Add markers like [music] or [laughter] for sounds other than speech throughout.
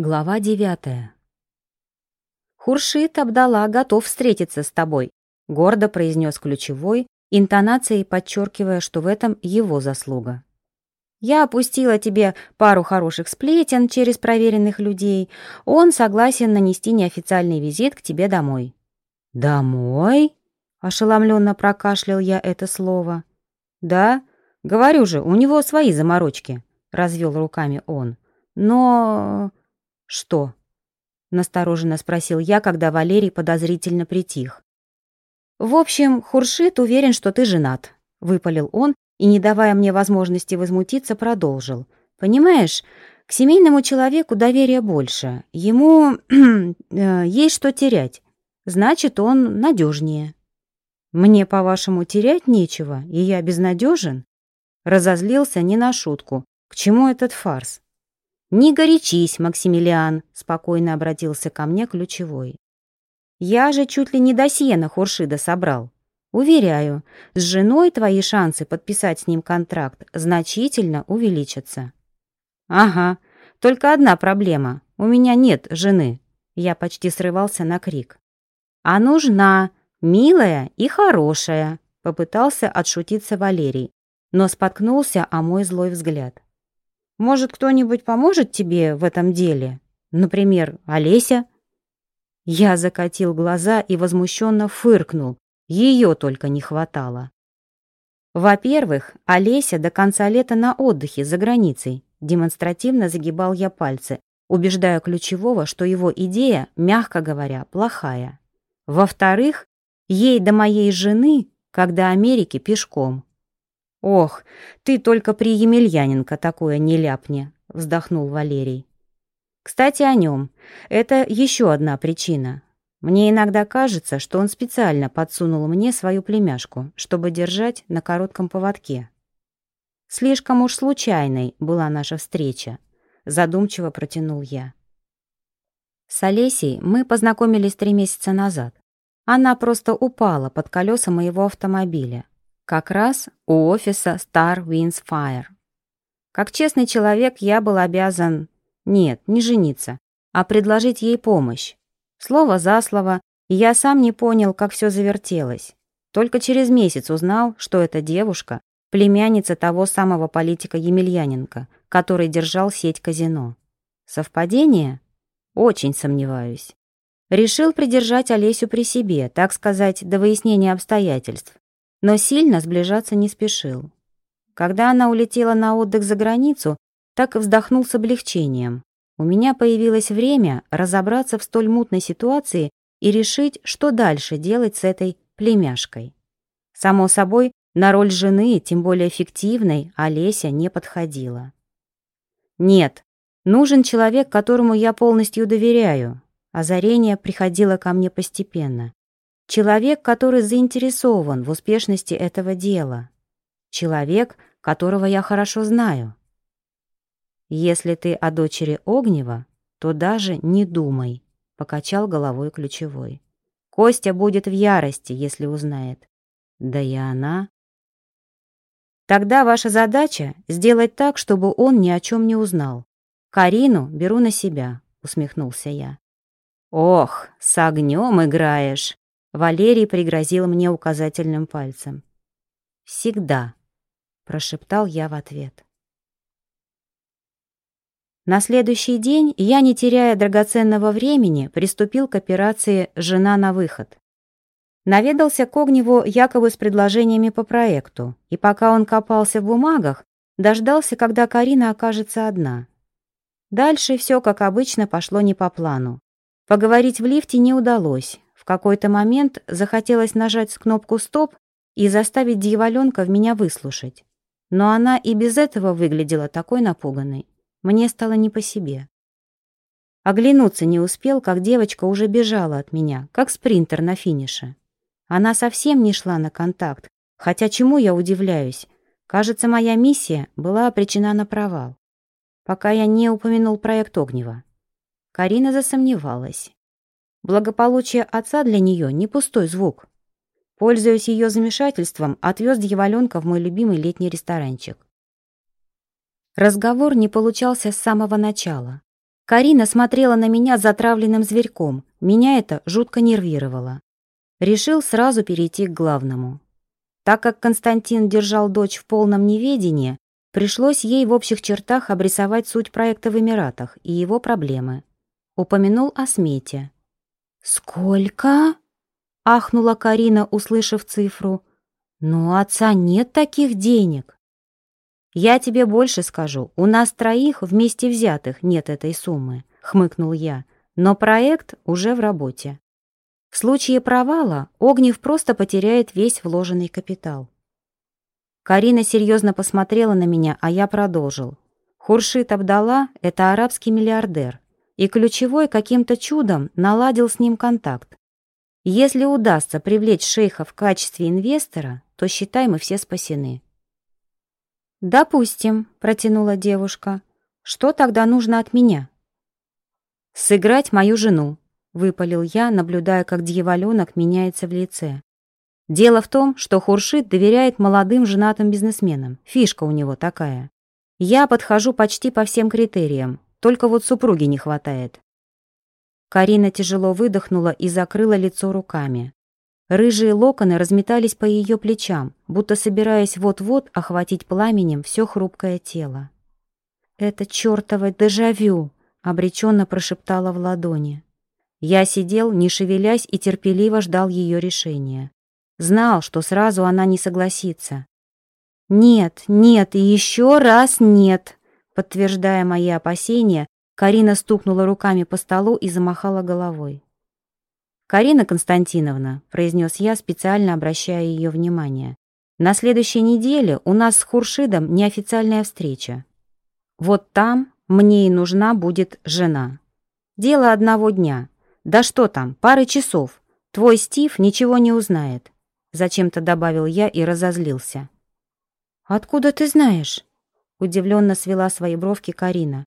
Глава девятая. «Хуршит Абдалла готов встретиться с тобой», — гордо произнес ключевой, интонацией подчеркивая, что в этом его заслуга. «Я опустила тебе пару хороших сплетен через проверенных людей. Он согласен нанести неофициальный визит к тебе домой». «Домой?» — ошеломленно прокашлял я это слово. «Да, говорю же, у него свои заморочки», — развел руками он. «Но...» «Что?» — настороженно спросил я, когда Валерий подозрительно притих. «В общем, Хуршит уверен, что ты женат», — выпалил он и, не давая мне возможности возмутиться, продолжил. «Понимаешь, к семейному человеку доверия больше. Ему [clears throat] э, есть что терять. Значит, он надежнее». «Мне, по-вашему, терять нечего, и я безнадежен?» Разозлился не на шутку. «К чему этот фарс?» «Не горячись, Максимилиан», — спокойно обратился ко мне ключевой. «Я же чуть ли не до сена Хуршида собрал. Уверяю, с женой твои шансы подписать с ним контракт значительно увеличатся». «Ага, только одна проблема. У меня нет жены». Я почти срывался на крик. «А нужна, милая и хорошая», — попытался отшутиться Валерий, но споткнулся о мой злой взгляд. Может, кто-нибудь поможет тебе в этом деле? Например, Олеся?» Я закатил глаза и возмущенно фыркнул. Ее только не хватало. Во-первых, Олеся до конца лета на отдыхе за границей. Демонстративно загибал я пальцы, убеждая ключевого, что его идея, мягко говоря, плохая. Во-вторых, ей до моей жены, когда Америки пешком. «Ох, ты только при Емельяненко такое не ляпни», — вздохнул Валерий. «Кстати, о нем. Это еще одна причина. Мне иногда кажется, что он специально подсунул мне свою племяшку, чтобы держать на коротком поводке. Слишком уж случайной была наша встреча», — задумчиво протянул я. С Олесей мы познакомились три месяца назад. Она просто упала под колеса моего автомобиля, как раз у офиса Star Winds Fire. Как честный человек я был обязан... Нет, не жениться, а предложить ей помощь. Слово за слово, и я сам не понял, как все завертелось. Только через месяц узнал, что эта девушка — племянница того самого политика Емельяненко, который держал сеть казино. Совпадение? Очень сомневаюсь. Решил придержать Олесю при себе, так сказать, до выяснения обстоятельств но сильно сближаться не спешил. Когда она улетела на отдых за границу, так вздохнул с облегчением. У меня появилось время разобраться в столь мутной ситуации и решить, что дальше делать с этой племяшкой. Само собой, на роль жены, тем более фиктивной, Олеся не подходила. Нет, нужен человек, которому я полностью доверяю. Озарение приходило ко мне постепенно. Человек, который заинтересован в успешности этого дела. Человек, которого я хорошо знаю. Если ты о дочери Огнева, то даже не думай, покачал головой ключевой. Костя будет в ярости, если узнает. Да и она. Тогда ваша задача — сделать так, чтобы он ни о чем не узнал. Карину беру на себя, усмехнулся я. Ох, с огнем играешь, Валерий пригрозил мне указательным пальцем. «Всегда», — прошептал я в ответ. На следующий день я, не теряя драгоценного времени, приступил к операции «Жена на выход». Наведался к Огневу якобы с предложениями по проекту, и пока он копался в бумагах, дождался, когда Карина окажется одна. Дальше все, как обычно, пошло не по плану. Поговорить в лифте не удалось, какой-то момент захотелось нажать кнопку «Стоп» и заставить дьяволенка в меня выслушать. Но она и без этого выглядела такой напуганной. Мне стало не по себе. Оглянуться не успел, как девочка уже бежала от меня, как спринтер на финише. Она совсем не шла на контакт, хотя чему я удивляюсь? Кажется, моя миссия была обречена на провал. Пока я не упомянул проект Огнева. Карина засомневалась. Благополучие отца для нее не пустой звук. Пользуясь ее замешательством, отвез дьяволенка в мой любимый летний ресторанчик. Разговор не получался с самого начала. Карина смотрела на меня затравленным зверьком. Меня это жутко нервировало. Решил сразу перейти к главному. Так как Константин держал дочь в полном неведении, пришлось ей в общих чертах обрисовать суть проекта в Эмиратах и его проблемы. Упомянул о смете. «Сколько?» — ахнула Карина, услышав цифру. «Но у отца нет таких денег». «Я тебе больше скажу, у нас троих вместе взятых нет этой суммы», — хмыкнул я, «но проект уже в работе. В случае провала Огнев просто потеряет весь вложенный капитал». Карина серьезно посмотрела на меня, а я продолжил. Хуршит Абдалла — это арабский миллиардер, и ключевой каким-то чудом наладил с ним контакт. Если удастся привлечь шейха в качестве инвестора, то, считай, мы все спасены. «Допустим», — протянула девушка. «Что тогда нужно от меня?» «Сыграть мою жену», — выпалил я, наблюдая, как дьяволенок меняется в лице. Дело в том, что Хуршит доверяет молодым женатым бизнесменам. Фишка у него такая. Я подхожу почти по всем критериям, только вот супруги не хватает. Карина тяжело выдохнула и закрыла лицо руками. Рыжие локоны разметались по ее плечам, будто собираясь вот-вот охватить пламенем все хрупкое тело. «Это чертово дежавю!» — обреченно прошептала в ладони. Я сидел, не шевелясь, и терпеливо ждал ее решения. Знал, что сразу она не согласится. «Нет, нет и еще раз нет!» Подтверждая мои опасения, Карина стукнула руками по столу и замахала головой. «Карина Константиновна», — произнес я, специально обращая ее внимание, «на следующей неделе у нас с Хуршидом неофициальная встреча. Вот там мне и нужна будет жена. Дело одного дня. Да что там, пары часов. Твой Стив ничего не узнает», — зачем-то добавил я и разозлился. «Откуда ты знаешь?» — удивленно свела свои бровки Карина.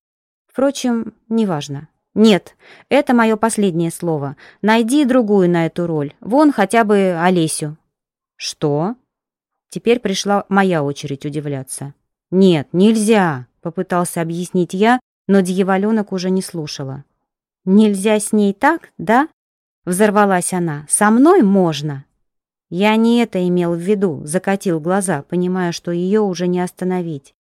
«Впрочем, неважно. «Нет, это мое последнее слово. Найди другую на эту роль. Вон хотя бы Олесю». «Что?» Теперь пришла моя очередь удивляться. «Нет, нельзя», — попытался объяснить я, но дьяволенок уже не слушала. «Нельзя с ней так, да?» — взорвалась она. «Со мной можно». Я не это имел в виду, закатил глаза, понимая, что ее уже не остановить.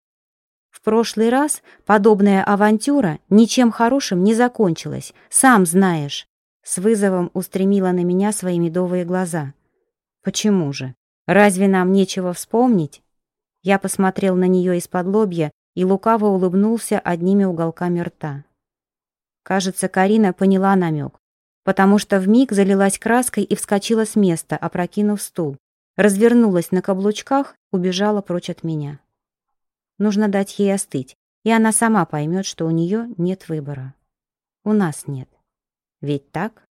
В прошлый раз подобная авантюра ничем хорошим не закончилась, сам знаешь. С вызовом устремила на меня свои медовые глаза. Почему же? Разве нам нечего вспомнить? Я посмотрел на нее из-под лобья и лукаво улыбнулся одними уголками рта. Кажется, Карина поняла намек, потому что вмиг залилась краской и вскочила с места, опрокинув стул. Развернулась на каблучках, убежала прочь от меня. Нужно дать ей остыть, и она сама поймет, что у нее нет выбора. У нас нет. Ведь так?